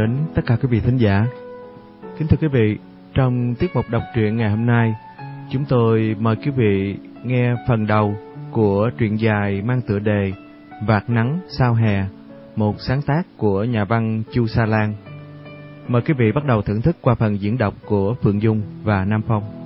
đến tất cả quý vị thính giả. Kính thưa quý vị, trong tiết mục đọc truyện ngày hôm nay, chúng tôi mời quý vị nghe phần đầu của truyện dài mang tựa đề Vạt nắng sao hè, một sáng tác của nhà văn Chu Sa Lan. Mời quý vị bắt đầu thưởng thức qua phần diễn đọc của Phượng Dung và Nam Phong.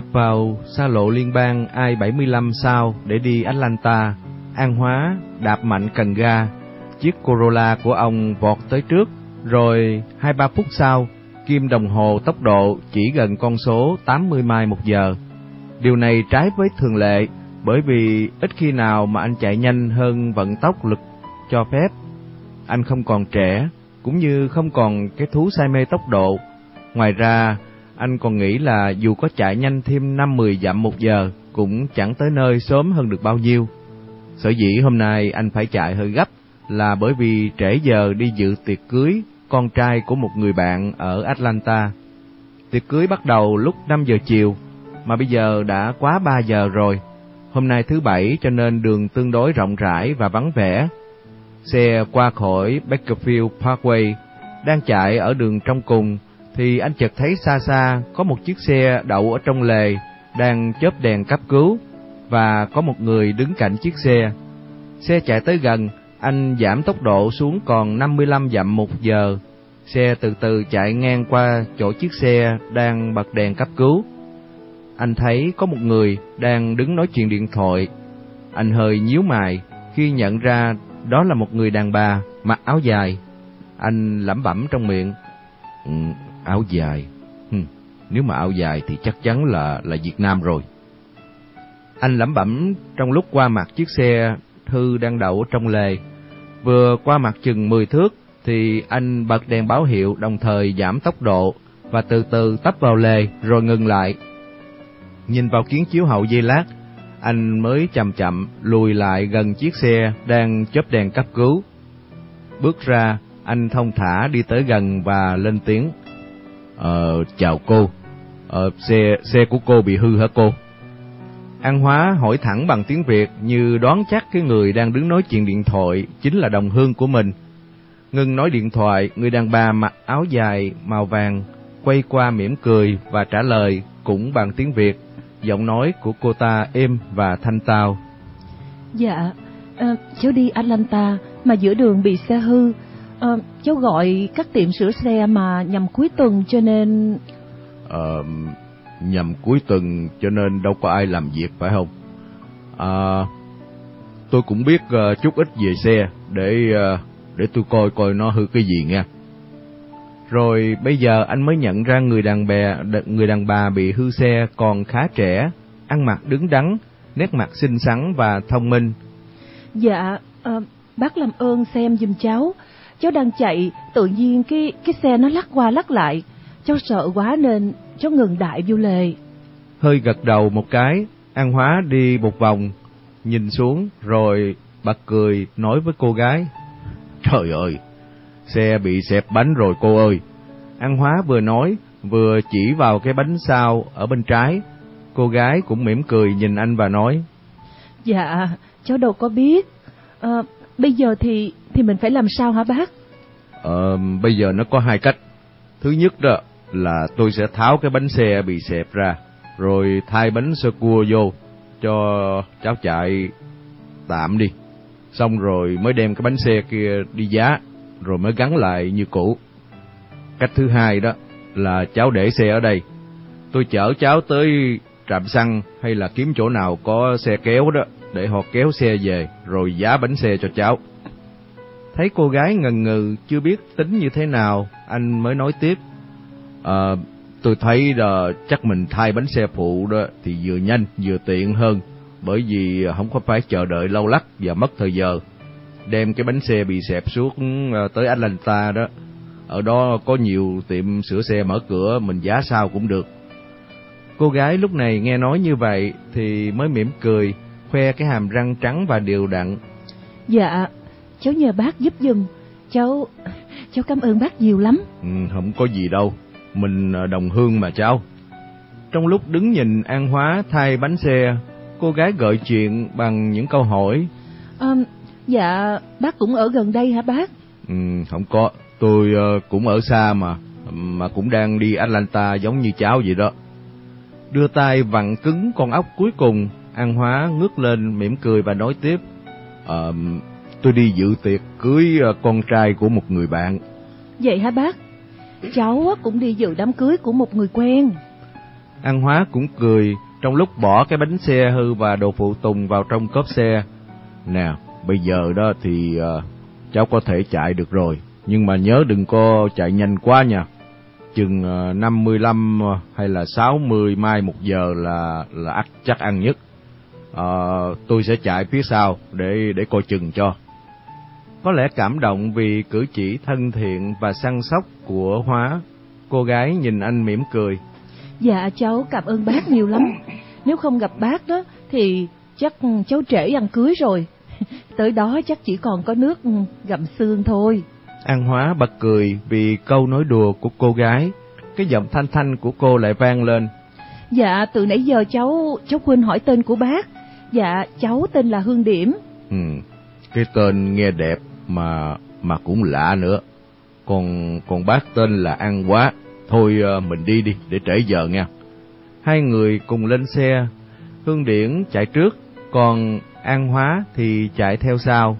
Nhập vào xa lộ liên bang I-75 sao để đi Atlanta, An Hóa đạp mạnh cần ga, chiếc Corolla của ông vọt tới trước, rồi hai ba phút sau, kim đồng hồ tốc độ chỉ gần con số 80 mai một giờ. Điều này trái với thường lệ, bởi vì ít khi nào mà anh chạy nhanh hơn vận tốc lực cho phép. Anh không còn trẻ, cũng như không còn cái thú say mê tốc độ. Ngoài ra, anh còn nghĩ là dù có chạy nhanh thêm năm mười dặm một giờ cũng chẳng tới nơi sớm hơn được bao nhiêu. Sở dĩ hôm nay anh phải chạy hơi gấp là bởi vì trễ giờ đi dự tiệc cưới con trai của một người bạn ở Atlanta. Tiệc cưới bắt đầu lúc 5 giờ chiều, mà bây giờ đã quá 3 giờ rồi. Hôm nay thứ bảy cho nên đường tương đối rộng rãi và vắng vẻ. Xe qua khỏi Bakerfield Parkway đang chạy ở đường trong cùng thì anh chợt thấy xa xa có một chiếc xe đậu ở trong lề đang chớp đèn cấp cứu và có một người đứng cạnh chiếc xe. Xe chạy tới gần, anh giảm tốc độ xuống còn 55 dặm một giờ. Xe từ từ chạy ngang qua chỗ chiếc xe đang bật đèn cấp cứu. Anh thấy có một người đang đứng nói chuyện điện thoại. Anh hơi nhíu mày khi nhận ra đó là một người đàn bà mặc áo dài. Anh lẩm bẩm trong miệng, ừ, áo dài. Hừm, nếu mà áo dài thì chắc chắn là là Việt Nam rồi. Anh lẩm bẩm trong lúc qua mặt chiếc xe Thư đang đậu trong lề. Vừa qua mặt chừng 10 thước thì anh bật đèn báo hiệu đồng thời giảm tốc độ và từ từ tấp vào lề rồi ngừng lại. Nhìn vào kiến chiếu hậu dây lát, anh mới chậm chậm lùi lại gần chiếc xe đang chớp đèn cấp cứu. Bước ra, anh thông thả đi tới gần và lên tiếng. Ờ, chào cô. Ờ, xe xe của cô bị hư hả cô? An Hóa hỏi thẳng bằng tiếng Việt như đoán chắc cái người đang đứng nói chuyện điện thoại chính là đồng hương của mình. Ngưng nói điện thoại, người đàn bà mặc áo dài màu vàng quay qua mỉm cười và trả lời cũng bằng tiếng Việt. Giọng nói của cô ta êm và thanh tao. Dạ, à, cháu đi Atlanta mà giữa đường bị xe hư. À, cháu gọi các tiệm sửa xe mà nhằm cuối tuần cho nên... Ờ, nhằm cuối tuần cho nên đâu có ai làm việc phải không? À, tôi cũng biết uh, chút ít về xe để uh, để tôi coi coi nó hư cái gì nha. Rồi bây giờ anh mới nhận ra người đàn bà người đàn bà bị hư xe còn khá trẻ, ăn mặc đứng đắn, nét mặt xinh xắn và thông minh. Dạ, à, bác làm ơn xem giùm cháu. Cháu đang chạy, tự nhiên cái cái xe nó lắc qua lắc lại. Cháu sợ quá nên cháu ngừng đại vô lề. Hơi gật đầu một cái, An Hóa đi một vòng, nhìn xuống rồi bật cười nói với cô gái. Trời ơi, xe bị xẹp bánh rồi cô ơi. An Hóa vừa nói, vừa chỉ vào cái bánh sau ở bên trái. Cô gái cũng mỉm cười nhìn anh và nói. Dạ, cháu đâu có biết. À, bây giờ thì thì mình phải làm sao hả bác? Ờ, bây giờ nó có hai cách. Thứ nhất đó là tôi sẽ tháo cái bánh xe bị xẹp ra, rồi thay bánh sơ cua vô cho cháu chạy tạm đi. Xong rồi mới đem cái bánh xe kia đi giá, rồi mới gắn lại như cũ. Cách thứ hai đó là cháu để xe ở đây. Tôi chở cháu tới trạm xăng hay là kiếm chỗ nào có xe kéo đó để họ kéo xe về rồi giá bánh xe cho cháu. Thấy cô gái ngần ngừ chưa biết tính như thế nào, anh mới nói tiếp. À, tôi thấy là chắc mình thay bánh xe phụ đó thì vừa nhanh vừa tiện hơn, bởi vì không có phải chờ đợi lâu lắc và mất thời giờ. đem cái bánh xe bị xẹp suốt ờ, tới Atlanta đó. Ở đó có nhiều tiệm sửa xe mở cửa, mình giá sao cũng được. Cô gái lúc này nghe nói như vậy thì mới mỉm cười, khoe cái hàm răng trắng và đều đặn. Dạ, cháu nhờ bác giúp giùm. Cháu cháu cảm ơn bác nhiều lắm. Ừ, không có gì đâu, mình ờ, đồng hương mà cháu. Trong lúc đứng nhìn An Hóa thay bánh xe, cô gái gợi chuyện bằng những câu hỏi. À, dạ, bác cũng ở gần đây hả bác? Ừ, không có, tôi uh, cũng ở xa mà, mà cũng đang đi Atlanta giống như cháu vậy đó. Đưa tay vặn cứng con ốc cuối cùng, An Hóa ngước lên mỉm cười và nói tiếp. Uh, tôi đi dự tiệc cưới uh, con trai của một người bạn. Vậy hả bác? Cháu cũng đi dự đám cưới của một người quen. An Hóa cũng cười trong lúc bỏ cái bánh xe hư và đồ phụ tùng vào trong cốp xe. Nè, bây giờ đó thì uh, cháu có thể chạy được rồi, nhưng mà nhớ đừng có chạy nhanh quá nha. Chừng uh, 55 hay là 60 mai một giờ là là ắt chắc ăn nhất. Uh, tôi sẽ chạy phía sau để để coi chừng cho. Có lẽ cảm động vì cử chỉ thân thiện và săn sóc của Hóa, cô gái nhìn anh mỉm cười. Dạ cháu cảm ơn bác nhiều lắm. Nếu không gặp bác đó thì chắc cháu trễ ăn cưới rồi. Tới đó chắc chỉ còn có nước gặm xương thôi. An Hóa bật cười vì câu nói đùa của cô gái. Cái giọng thanh thanh của cô lại vang lên. Dạ, từ nãy giờ cháu cháu quên hỏi tên của bác. Dạ, cháu tên là Hương Điểm. Ừ, cái tên nghe đẹp mà mà cũng lạ nữa. Còn còn bác tên là An Hóa. Thôi ờ, mình đi đi để trễ giờ nha. Hai người cùng lên xe, Hương Điển chạy trước, còn An Hóa thì chạy theo sau.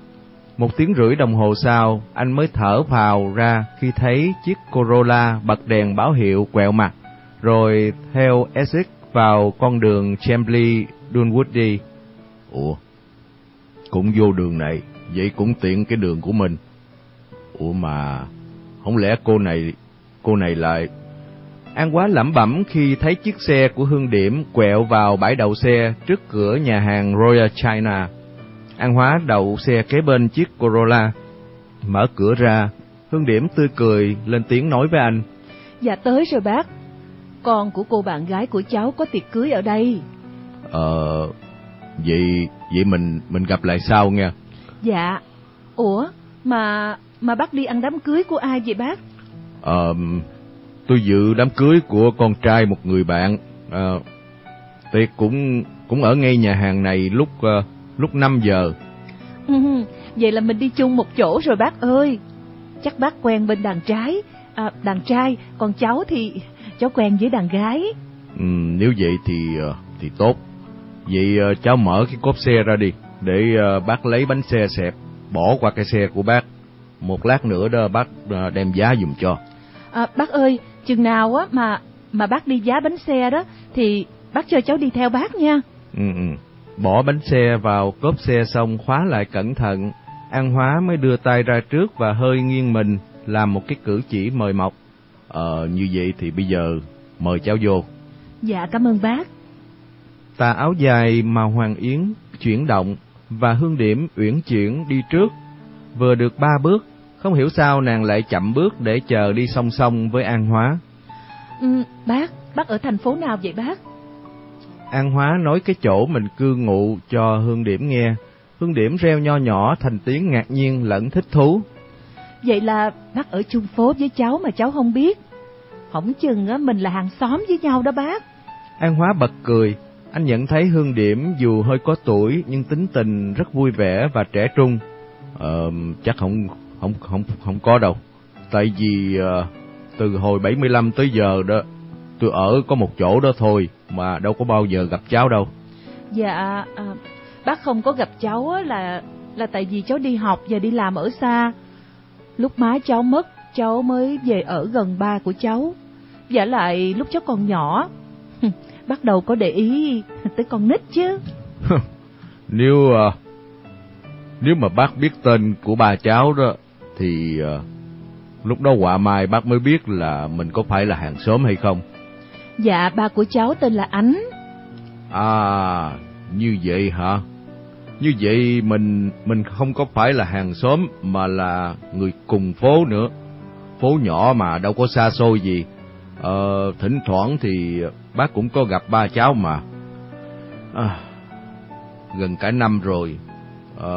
Một tiếng rưỡi đồng hồ sau, anh mới thở phào ra khi thấy chiếc Corolla bật đèn báo hiệu quẹo mặt, rồi theo Essex vào con đường Chambly Dunwood đi. Ủa, cũng vô đường này, vậy cũng tiện cái đường của mình. Ủa mà, không lẽ cô này, cô này lại An Quá lẩm bẩm khi thấy chiếc xe của Hương Điểm quẹo vào bãi đậu xe trước cửa nhà hàng Royal China. An Hóa đậu xe kế bên chiếc Corolla. Mở cửa ra, Hương Điểm tươi cười lên tiếng nói với anh. Dạ tới rồi bác. Con của cô bạn gái của cháu có tiệc cưới ở đây. Ờ, vậy vậy mình mình gặp lại sau nha. Dạ. Ủa, mà mà bác đi ăn đám cưới của ai vậy bác? Ờ, tôi dự đám cưới của con trai một người bạn. À, tiệc cũng cũng ở ngay nhà hàng này lúc uh, lúc 5 giờ. Ừ, vậy là mình đi chung một chỗ rồi bác ơi. Chắc bác quen bên đàn trái, à, đàn trai, còn cháu thì cháu quen với đàn gái. Ừ, nếu vậy thì uh, thì tốt. Vậy uh, cháu mở cái cốp xe ra đi, để uh, bác lấy bánh xe xẹp, bỏ qua cái xe của bác. Một lát nữa đó bác uh, đem giá dùm cho. À, bác ơi, chừng nào á mà mà bác đi giá bánh xe đó thì bác cho cháu đi theo bác nha. Ừ, ừ. Bỏ bánh xe vào cốp xe xong khóa lại cẩn thận, An Hóa mới đưa tay ra trước và hơi nghiêng mình làm một cái cử chỉ mời mọc. Ờ, như vậy thì bây giờ mời cháu vô. Dạ, cảm ơn bác. Tà áo dài màu hoàng yến chuyển động và hương điểm uyển chuyển đi trước. Vừa được ba bước không hiểu sao nàng lại chậm bước để chờ đi song song với An Hóa. Ừ, bác, bác ở thành phố nào vậy bác? An Hóa nói cái chỗ mình cư ngụ cho Hương Điểm nghe. Hương Điểm reo nho nhỏ thành tiếng ngạc nhiên lẫn thích thú. Vậy là bác ở chung phố với cháu mà cháu không biết. Hổng chừng á mình là hàng xóm với nhau đó bác. An Hóa bật cười, anh nhận thấy Hương Điểm dù hơi có tuổi nhưng tính tình rất vui vẻ và trẻ trung. Ờ, chắc không không không không có đâu. Tại vì uh, từ hồi 75 tới giờ đó tôi ở có một chỗ đó thôi mà đâu có bao giờ gặp cháu đâu. Dạ, à, bác không có gặp cháu là là tại vì cháu đi học và đi làm ở xa. Lúc má cháu mất, cháu mới về ở gần ba của cháu. Giả lại lúc cháu còn nhỏ, bắt đầu có để ý tới con nít chứ. nếu uh, nếu mà bác biết tên của bà cháu đó thì uh, lúc đó quả mai bác mới biết là mình có phải là hàng xóm hay không. Dạ, ba của cháu tên là Ánh. À, như vậy hả? Như vậy mình mình không có phải là hàng xóm mà là người cùng phố nữa. Phố nhỏ mà đâu có xa xôi gì. Ờ, thỉnh thoảng thì bác cũng có gặp ba cháu mà. À, gần cả năm rồi, à,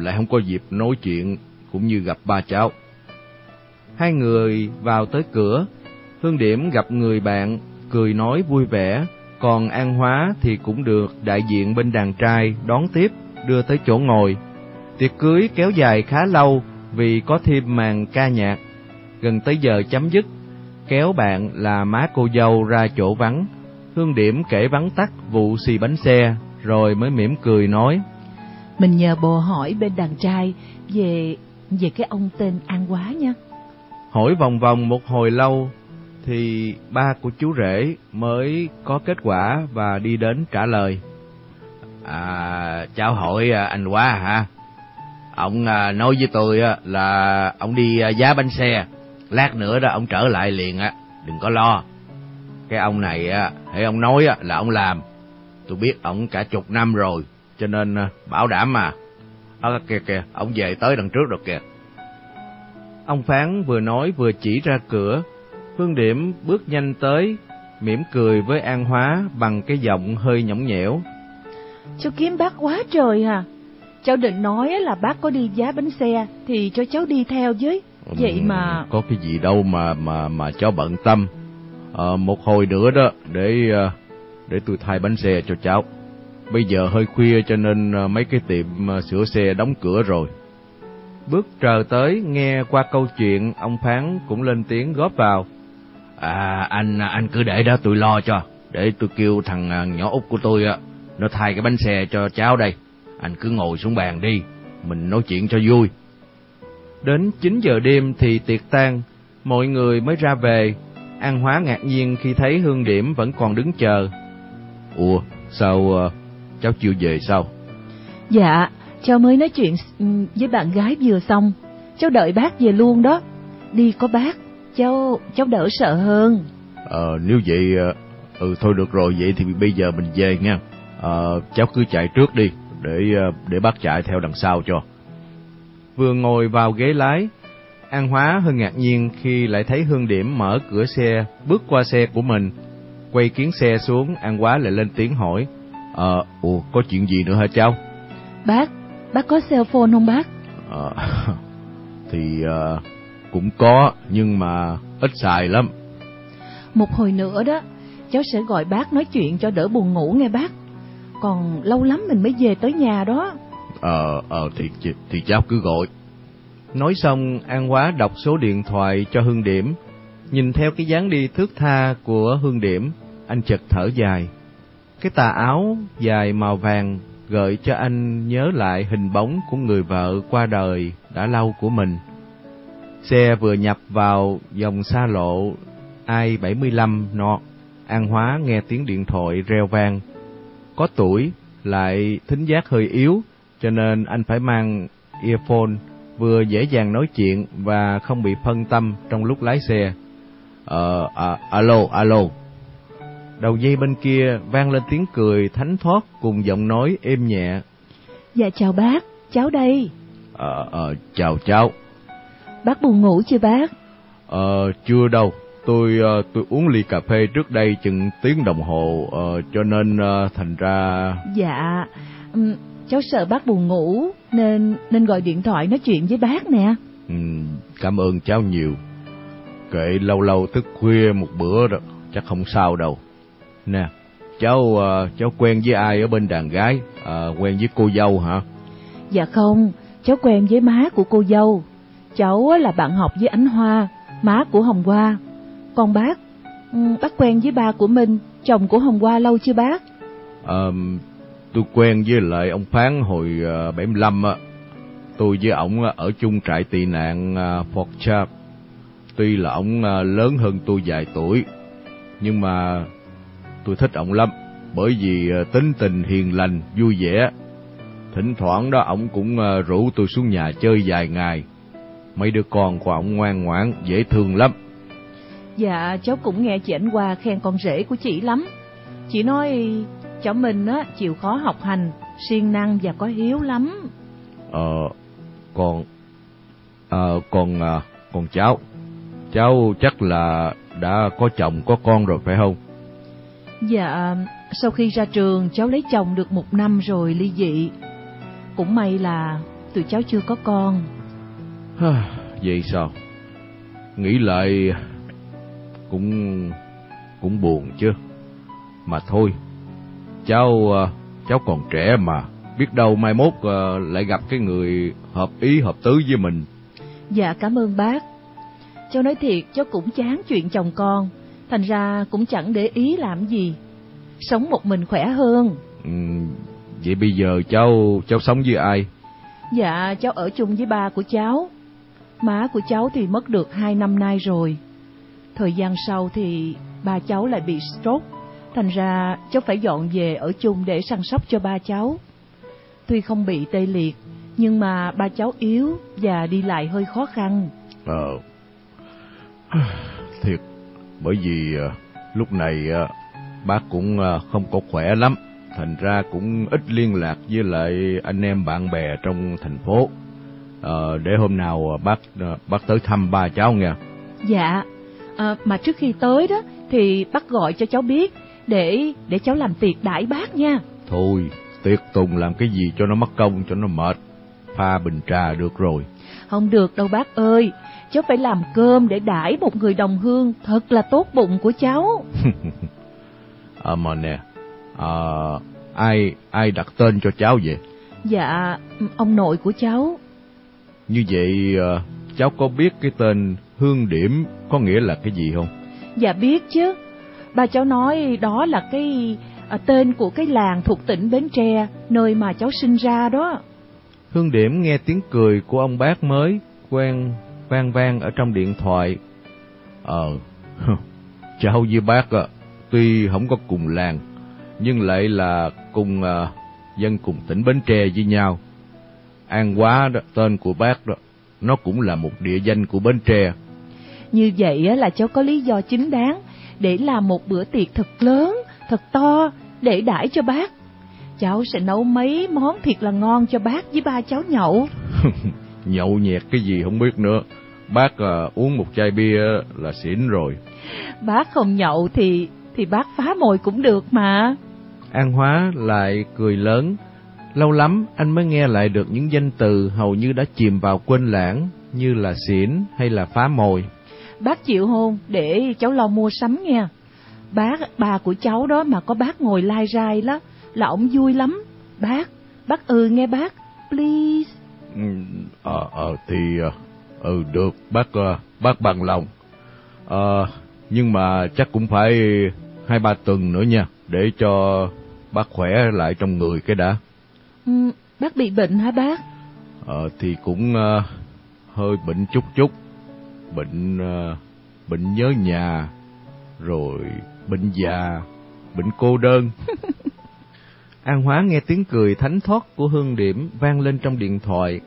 lại không có dịp nói chuyện cũng như gặp ba cháu. Hai người vào tới cửa, Hương Điểm gặp người bạn, cười nói vui vẻ, còn An Hóa thì cũng được đại diện bên đàn trai đón tiếp, đưa tới chỗ ngồi. Tiệc cưới kéo dài khá lâu vì có thêm màn ca nhạc. Gần tới giờ chấm dứt, kéo bạn là má cô dâu ra chỗ vắng. Hương Điểm kể vắn tắt vụ xì bánh xe, rồi mới mỉm cười nói. Mình nhờ bồ hỏi bên đàn trai về về cái ông tên An Quá nha. Hỏi vòng vòng một hồi lâu, thì ba của chú rể mới có kết quả và đi đến trả lời. À, cháu hỏi à, anh Quá hả? Ông à, nói với tôi là ông đi à, giá bánh xe, lát nữa đó ông trở lại liền á, đừng có lo. Cái ông này á, hãy ông nói là ông làm, tôi biết ông cả chục năm rồi, cho nên ờ, bảo đảm mà. À, kìa kìa, ông về tới đằng trước rồi kìa. Ông Phán vừa nói vừa chỉ ra cửa, Phương Điểm bước nhanh tới, mỉm cười với An Hóa bằng cái giọng hơi nhõng nhẽo. Cháu kiếm bác quá trời à. Cháu định nói là bác có đi giá bánh xe thì cho cháu đi theo với. Vậy mà... có cái gì đâu mà mà mà cháu bận tâm. À, một hồi nữa đó để ờ, để tôi thay bánh xe cho cháu. Bây giờ hơi khuya cho nên ờ, mấy cái tiệm sửa xe đóng cửa rồi. Bước chờ tới nghe qua câu chuyện ông Phán cũng lên tiếng góp vào. À, anh anh cứ để đó tôi lo cho, để tôi kêu thằng nhỏ út của tôi á, nó thay cái bánh xe cho cháu đây. Anh cứ ngồi xuống bàn đi, mình nói chuyện cho vui. Đến 9 giờ đêm thì tiệc tan, mọi người mới ra về. An Hóa ngạc nhiên khi thấy Hương Điểm vẫn còn đứng chờ. Ủa, sao uh, cháu chưa về sao? Dạ, cháu mới nói chuyện ừ, với bạn gái vừa xong. Cháu đợi bác về luôn đó. Đi có bác, cháu cháu đỡ sợ hơn. Ờ, nếu vậy, ờ, ừ thôi được rồi, vậy thì bây giờ mình về nha. Ờ, cháu cứ chạy trước đi, để ờ, để bác chạy theo đằng sau cho. Vừa ngồi vào ghế lái, An Hóa hơi ngạc nhiên khi lại thấy Hương Điểm mở cửa xe, bước qua xe của mình. Quay kiến xe xuống, An Hóa lại lên tiếng hỏi. Ờ, ủa, có chuyện gì nữa hả cháu? Bác, bác có cell phone không bác? Ờ, thì uh, cũng có, nhưng mà ít xài lắm. Một hồi nữa đó, cháu sẽ gọi bác nói chuyện cho đỡ buồn ngủ nghe bác. Còn lâu lắm mình mới về tới nhà đó. Ờ, ờ, thì, thì cháu cứ gọi. Nói xong, An Quá đọc số điện thoại cho Hương Điểm. Nhìn theo cái dáng đi thước tha của Hương Điểm, anh chợt thở dài. Cái tà áo dài màu vàng gợi cho anh nhớ lại hình bóng của người vợ qua đời đã lâu của mình. Xe vừa nhập vào dòng xa lộ I-75 nọ, An Hóa nghe tiếng điện thoại reo vang. Có tuổi, lại thính giác hơi yếu, cho nên anh phải mang earphone vừa dễ dàng nói chuyện và không bị phân tâm trong lúc lái xe. Ờ, à, alo, alo. Đầu dây bên kia vang lên tiếng cười thánh thoát cùng giọng nói êm nhẹ. Dạ chào bác, cháu đây. Ờ, ờ, chào cháu. Bác buồn ngủ chưa bác? Ờ, chưa đâu. Tôi uh, tôi uống ly cà phê trước đây chừng tiếng đồng hồ, uh, cho nên uh, thành ra... Dạ, cháu sợ bác buồn ngủ, nên nên gọi điện thoại nói chuyện với bác nè. Ừ, cảm ơn cháu nhiều. Kệ lâu lâu thức khuya một bữa đó, chắc không sao đâu. Nè, cháu uh, cháu quen với ai ở bên đàn gái? Uh, quen với cô dâu hả? Dạ không, cháu quen với má của cô dâu. Cháu là bạn học với Ánh Hoa, má của Hồng Hoa. Còn bác, ừ, bác quen với ba của mình, chồng của Hồng Hoa lâu chưa bác? Ờ, tôi quen với lại ông Phán hồi ờ, uh, 75 á. Tôi với ổng ờ, ở chung trại tị nạn uh, Fort Sharp. Tuy là ổng uh, lớn hơn tôi vài tuổi, nhưng mà tôi thích ổng lắm, bởi vì uh, tính tình hiền lành, vui vẻ. Thỉnh thoảng đó ổng cũng uh, rủ tôi xuống nhà chơi vài ngày mấy đứa con của ổng ngoan ngoãn, dễ thương lắm. Dạ, cháu cũng nghe chị Ảnh Hoa khen con rể của chị lắm. Chị nói cháu mình á chịu khó học hành, siêng năng và có hiếu lắm. Ờ, còn, ờ, còn, à, còn cháu, cháu chắc là đã có chồng có con rồi phải không? Dạ, sau khi ra trường cháu lấy chồng được một năm rồi ly dị. Cũng may là tụi cháu chưa có con. Vậy sao? Nghĩ lại cũng cũng buồn chứ. Mà thôi, cháu ờ, cháu còn trẻ mà, biết đâu mai mốt ờ, lại gặp cái người hợp ý hợp tứ với mình. Dạ cảm ơn bác. Cháu nói thiệt, cháu cũng chán chuyện chồng con, thành ra cũng chẳng để ý làm gì. Sống một mình khỏe hơn. Ừ, vậy bây giờ cháu cháu sống với ai? Dạ, cháu ở chung với ba của cháu. Má của cháu thì mất được hai năm nay rồi. Thời gian sau thì ba cháu lại bị stroke, thành ra cháu phải dọn về ở chung để săn sóc cho ba cháu. Tuy không bị tê liệt, nhưng mà ba cháu yếu và đi lại hơi khó khăn. Ờ, thiệt, bởi vì ờ, lúc này ờ, bác cũng ờ, không có khỏe lắm, thành ra cũng ít liên lạc với lại anh em bạn bè trong thành phố. Ờ, để hôm nào bác bác tới thăm ba cháu nha. Dạ, à, mà trước khi tới đó thì bác gọi cho cháu biết để để cháu làm tiệc đãi bác nha. Thôi, tiệc tùng làm cái gì cho nó mất công, cho nó mệt. Pha bình trà được rồi. Không được đâu bác ơi, cháu phải làm cơm để đãi một người đồng hương thật là tốt bụng của cháu. à mà nè, à, ai ai đặt tên cho cháu vậy? Dạ, ông nội của cháu. Như vậy à, cháu có biết cái tên Hương Điểm có nghĩa là cái gì không? Dạ biết chứ. Bà cháu nói đó là cái à, tên của cái làng thuộc tỉnh Bến Tre, nơi mà cháu sinh ra đó. Hương Điểm nghe tiếng cười của ông bác mới quen vang vang ở trong điện thoại. Ờ, cháu với bác à, tuy không có cùng làng, nhưng lại là cùng à, dân cùng tỉnh Bến Tre với nhau. An Hóa đó, tên của bác đó, nó cũng là một địa danh của Bến Tre. Như vậy là cháu có lý do chính đáng để làm một bữa tiệc thật lớn, thật to để đãi cho bác. Cháu sẽ nấu mấy món thiệt là ngon cho bác với ba cháu nhậu. nhậu nhẹt cái gì không biết nữa. Bác à, uống một chai bia là xỉn rồi. Bác không nhậu thì thì bác phá mồi cũng được mà. An Hóa lại cười lớn. Lâu lắm anh mới nghe lại được những danh từ hầu như đã chìm vào quên lãng như là xỉn hay là phá mồi. Bác chịu hôn để cháu lo mua sắm nha. Bác, bà của cháu đó mà có bác ngồi lai rai đó là ổng vui lắm. Bác, bác ừ nghe bác, please. Ừ, ờ, ờ, thì, ừ, được, bác, ờ, bác bằng lòng. Ờ, nhưng mà chắc cũng phải hai ba tuần nữa nha, để cho bác khỏe lại trong người cái đã. Ừ, bác bị bệnh hả bác? Ờ, thì cũng uh, hơi bệnh chút chút. Bệnh, ờ, bệnh nhớ nhà, rồi bệnh già, bệnh cô đơn. An Hóa nghe tiếng cười thánh thoát của Hương Điểm vang lên trong điện thoại.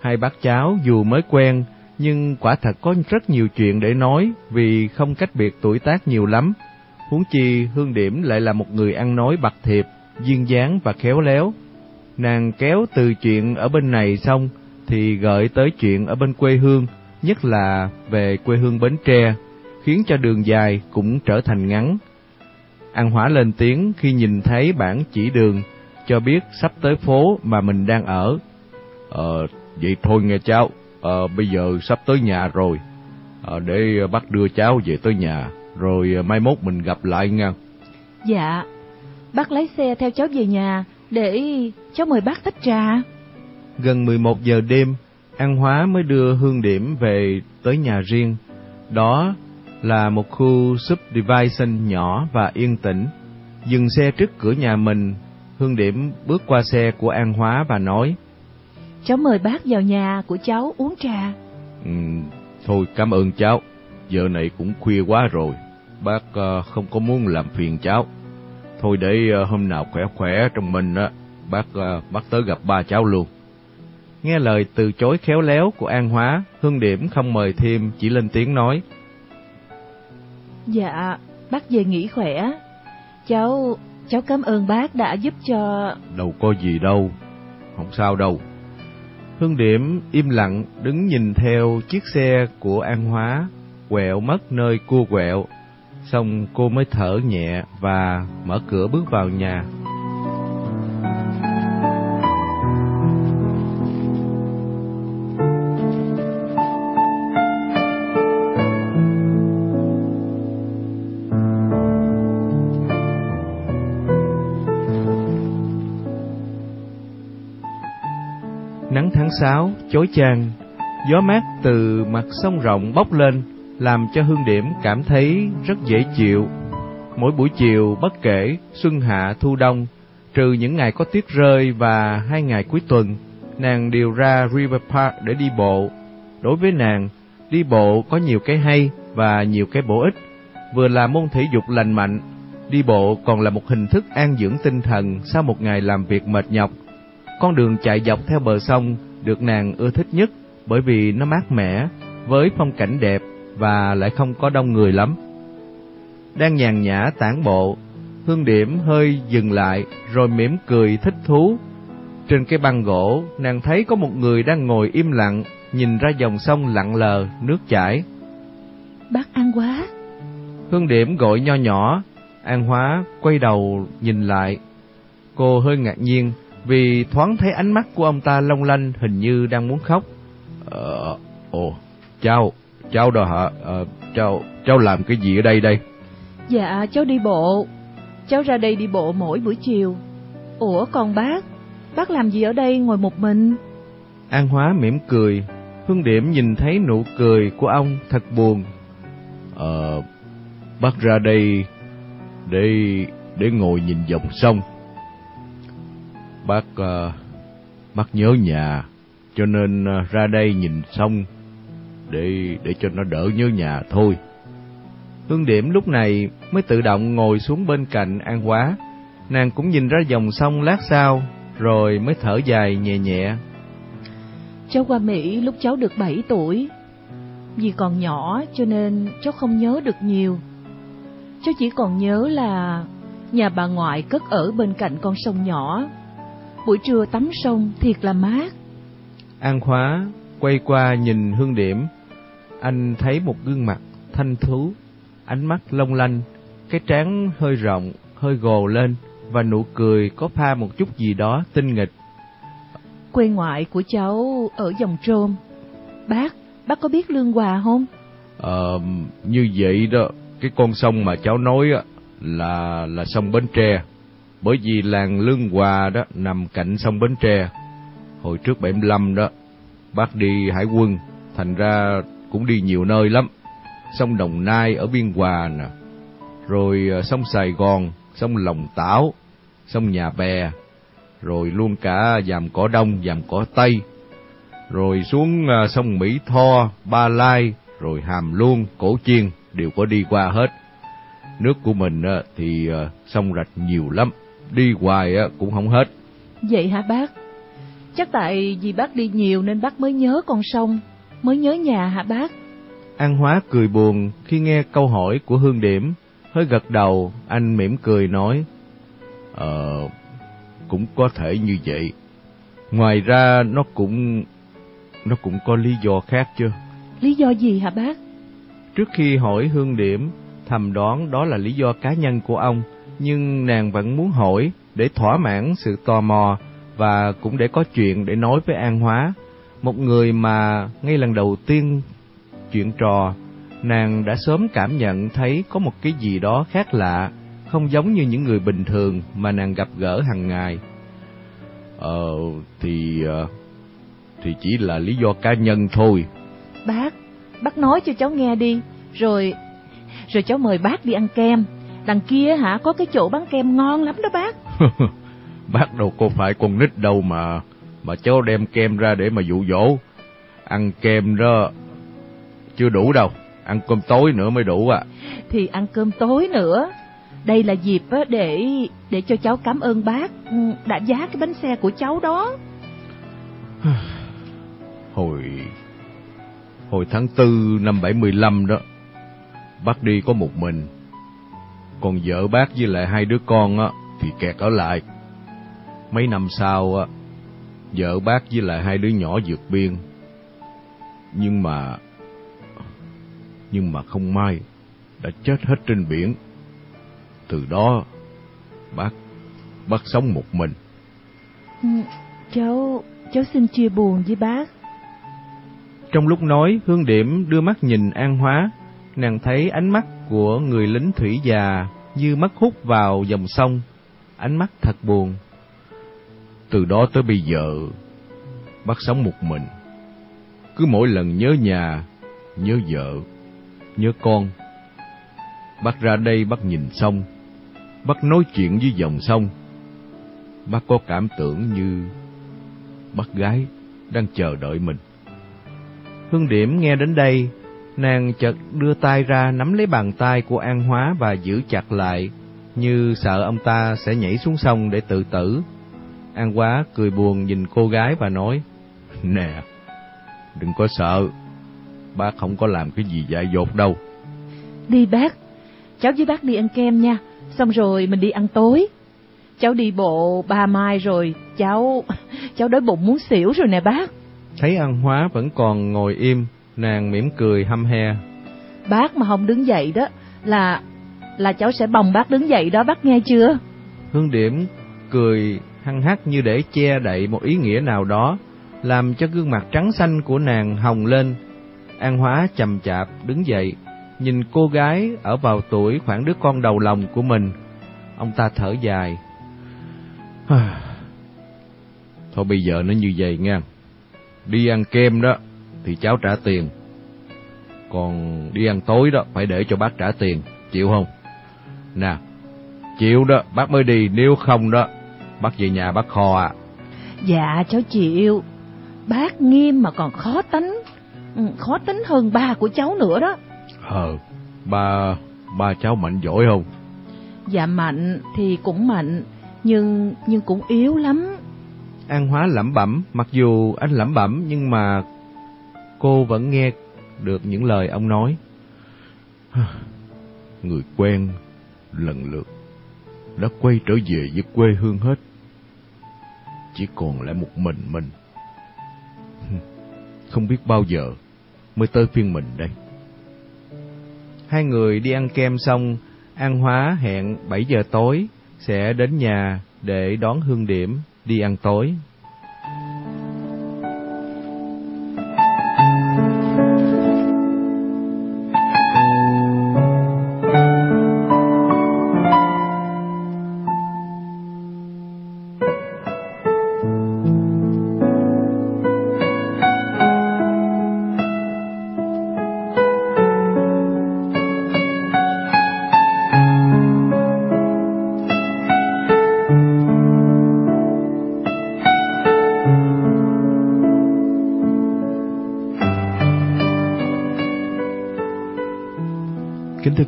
Hai bác cháu dù mới quen, nhưng quả thật có rất nhiều chuyện để nói vì không cách biệt tuổi tác nhiều lắm. Huống chi Hương Điểm lại là một người ăn nói bạc thiệp, duyên dáng và khéo léo. Nàng kéo từ chuyện ở bên này xong thì gợi tới chuyện ở bên quê hương, nhất là về quê hương Bến Tre, khiến cho đường dài cũng trở thành ngắn. An Hóa lên tiếng khi nhìn thấy bản chỉ đường, cho biết sắp tới phố mà mình đang ở. Ờ, vậy thôi nghe cháu, ờ, bây giờ sắp tới nhà rồi, ờ, để bác đưa cháu về tới nhà, rồi mai mốt mình gặp lại nha. Dạ, bác lấy xe theo cháu về nhà, để cháu mời bác tách trà. Gần 11 giờ đêm, An Hóa mới đưa Hương Điểm về tới nhà riêng. Đó là một khu subdivision nhỏ và yên tĩnh. Dừng xe trước cửa nhà mình, Hương Điểm bước qua xe của An Hóa và nói Cháu mời bác vào nhà của cháu uống trà. Ừ, thôi cảm ơn cháu, giờ này cũng khuya quá rồi, bác uh, không có muốn làm phiền cháu. Thôi để uh, hôm nào khỏe khỏe trong mình á, bác uh, bác tới gặp ba cháu luôn. Nghe lời từ chối khéo léo của An Hóa, Hương Điểm không mời thêm, chỉ lên tiếng nói. Dạ, bác về nghỉ khỏe. Cháu cháu cảm ơn bác đã giúp cho... Đâu có gì đâu, không sao đâu. Hương Điểm im lặng đứng nhìn theo chiếc xe của An Hóa quẹo mất nơi cua quẹo. Xong cô mới thở nhẹ và mở cửa bước vào nhà. Nắng tháng 6 chói chang, gió mát từ mặt sông rộng bốc lên, làm cho Hương Điểm cảm thấy rất dễ chịu. Mỗi buổi chiều bất kể xuân hạ thu đông, trừ những ngày có tuyết rơi và hai ngày cuối tuần, nàng đều ra River Park để đi bộ. Đối với nàng, đi bộ có nhiều cái hay và nhiều cái bổ ích, vừa là môn thể dục lành mạnh, đi bộ còn là một hình thức an dưỡng tinh thần sau một ngày làm việc mệt nhọc con đường chạy dọc theo bờ sông được nàng ưa thích nhất bởi vì nó mát mẻ, với phong cảnh đẹp và lại không có đông người lắm. Đang nhàn nhã tản bộ, Hương Điểm hơi dừng lại rồi mỉm cười thích thú. Trên cái băng gỗ, nàng thấy có một người đang ngồi im lặng, nhìn ra dòng sông lặng lờ, nước chảy. Bác ăn quá. Hương Điểm gọi nho nhỏ, An Hóa quay đầu nhìn lại. Cô hơi ngạc nhiên vì thoáng thấy ánh mắt của ông ta long lanh hình như đang muốn khóc. Ờ, ồ, cháu, cháu đó hả? Ờ, cháu, cháu làm cái gì ở đây đây? Dạ, cháu đi bộ. Cháu ra đây đi bộ mỗi buổi chiều. Ủa còn bác, bác làm gì ở đây ngồi một mình? An Hóa mỉm cười, Hương Điểm nhìn thấy nụ cười của ông thật buồn. Ờ, bác ra đây để để ngồi nhìn dòng sông bác uh, bác nhớ nhà cho nên uh, ra đây nhìn xong để để cho nó đỡ nhớ nhà thôi. Hương điểm lúc này mới tự động ngồi xuống bên cạnh an hóa. Nàng cũng nhìn ra dòng sông lát sau rồi mới thở dài nhẹ nhẹ. Cháu qua mỹ lúc cháu được bảy tuổi. Vì còn nhỏ cho nên cháu không nhớ được nhiều. Cháu chỉ còn nhớ là nhà bà ngoại cất ở bên cạnh con sông nhỏ buổi trưa tắm sông thiệt là mát. An Khóa quay qua nhìn Hương Điểm, anh thấy một gương mặt thanh thú, ánh mắt long lanh, cái trán hơi rộng, hơi gồ lên và nụ cười có pha một chút gì đó tinh nghịch. Quê ngoại của cháu ở dòng trôm. Bác, bác có biết Lương Hòa không? Ờ, như vậy đó, cái con sông mà cháu nói á là là sông Bến Tre bởi vì làng Lương Hòa đó nằm cạnh sông Bến Tre. Hồi trước 75 đó, bác đi hải quân, thành ra cũng đi nhiều nơi lắm. Sông Đồng Nai ở Biên Hòa nè, rồi ờ, sông Sài Gòn, sông Lòng Tảo, sông Nhà Bè, rồi luôn cả dàm cỏ Đông, dàm cỏ Tây, rồi xuống ờ, sông Mỹ Tho, Ba Lai, rồi Hàm Luông, Cổ Chiên đều có đi qua hết. Nước của mình ờ, thì sông rạch nhiều lắm đi hoài cũng không hết. Vậy hả bác? Chắc tại vì bác đi nhiều nên bác mới nhớ con sông, mới nhớ nhà hả bác? An Hóa cười buồn khi nghe câu hỏi của Hương Điểm, hơi gật đầu, anh mỉm cười nói, Ờ, cũng có thể như vậy. Ngoài ra nó cũng nó cũng có lý do khác chứ. Lý do gì hả bác? Trước khi hỏi Hương Điểm, thầm đoán đó là lý do cá nhân của ông, nhưng nàng vẫn muốn hỏi để thỏa mãn sự tò mò và cũng để có chuyện để nói với An Hóa, một người mà ngay lần đầu tiên chuyện trò, nàng đã sớm cảm nhận thấy có một cái gì đó khác lạ, không giống như những người bình thường mà nàng gặp gỡ hàng ngày. Ờ, thì... Ờ, thì chỉ là lý do cá nhân thôi. Bác, bác nói cho cháu nghe đi, rồi... Rồi cháu mời bác đi ăn kem, Đằng kia hả, có cái chỗ bán kem ngon lắm đó bác. bác đâu có phải con nít đâu mà, mà cháu đem kem ra để mà dụ dỗ. Ăn kem đó chưa đủ đâu, ăn cơm tối nữa mới đủ à. Thì ăn cơm tối nữa. Đây là dịp để để cho cháu cảm ơn bác ừ, đã giá cái bánh xe của cháu đó. hồi hồi tháng tư năm 75 đó, bác đi có một mình còn vợ bác với lại hai đứa con á thì kẹt ở lại. Mấy năm sau, vợ bác với lại hai đứa nhỏ vượt biên. Nhưng mà... Nhưng mà không may, đã chết hết trên biển. Từ đó, bác, bác sống một mình. Ừ, cháu, cháu xin chia buồn với bác. Trong lúc nói, Hương Điểm đưa mắt nhìn An Hóa, nàng thấy ánh mắt của người lính thủy già như mất hút vào dòng sông, ánh mắt thật buồn. Từ đó tới bây giờ, bác sống một mình. Cứ mỗi lần nhớ nhà, nhớ vợ, nhớ con. Bác ra đây bác nhìn sông, bác nói chuyện với dòng sông. Bác có cảm tưởng như bác gái đang chờ đợi mình. Hương Điểm nghe đến đây, nàng chợt đưa tay ra nắm lấy bàn tay của An Hóa và giữ chặt lại, như sợ ông ta sẽ nhảy xuống sông để tự tử. An Hóa cười buồn nhìn cô gái và nói, Nè, đừng có sợ, bác không có làm cái gì dại dột đâu. Đi bác, cháu với bác đi ăn kem nha, xong rồi mình đi ăn tối. Cháu đi bộ ba mai rồi, cháu cháu đói bụng muốn xỉu rồi nè bác. Thấy An Hóa vẫn còn ngồi im, nàng mỉm cười hăm he. Bác mà không đứng dậy đó là là cháu sẽ bồng bác đứng dậy đó bác nghe chưa? Hương Điểm cười hăng hắc như để che đậy một ý nghĩa nào đó, làm cho gương mặt trắng xanh của nàng hồng lên. An Hóa chậm chạp đứng dậy, nhìn cô gái ở vào tuổi khoảng đứa con đầu lòng của mình. Ông ta thở dài. Thôi bây giờ nó như vậy nha. Đi ăn kem đó thì cháu trả tiền. Còn đi ăn tối đó phải để cho bác trả tiền, chịu không? Nè, chịu đó, bác mới đi, nếu không đó, bác về nhà bác kho à. Dạ cháu chịu, bác nghiêm mà còn khó tính, ừ, khó tính hơn ba của cháu nữa đó. Ờ, ba, ba cháu mạnh giỏi không? Dạ mạnh thì cũng mạnh, nhưng nhưng cũng yếu lắm. An Hóa lẩm bẩm, mặc dù anh lẩm bẩm nhưng mà cô vẫn nghe được những lời ông nói. Người quen lần lượt đã quay trở về với quê hương hết. Chỉ còn lại một mình mình. Không biết bao giờ mới tới phiên mình đây. Hai người đi ăn kem xong, An Hóa hẹn 7 giờ tối sẽ đến nhà để đón Hương Điểm đi ăn tối.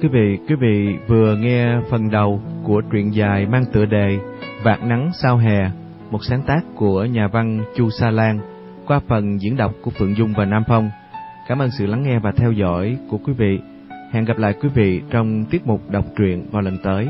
Quý vị, quý vị vừa nghe phần đầu của truyện dài mang tựa đề Vạt nắng sao hè, một sáng tác của nhà văn Chu Sa Lan qua phần diễn đọc của Phượng Dung và Nam Phong. Cảm ơn sự lắng nghe và theo dõi của quý vị. Hẹn gặp lại quý vị trong tiết mục đọc truyện vào lần tới.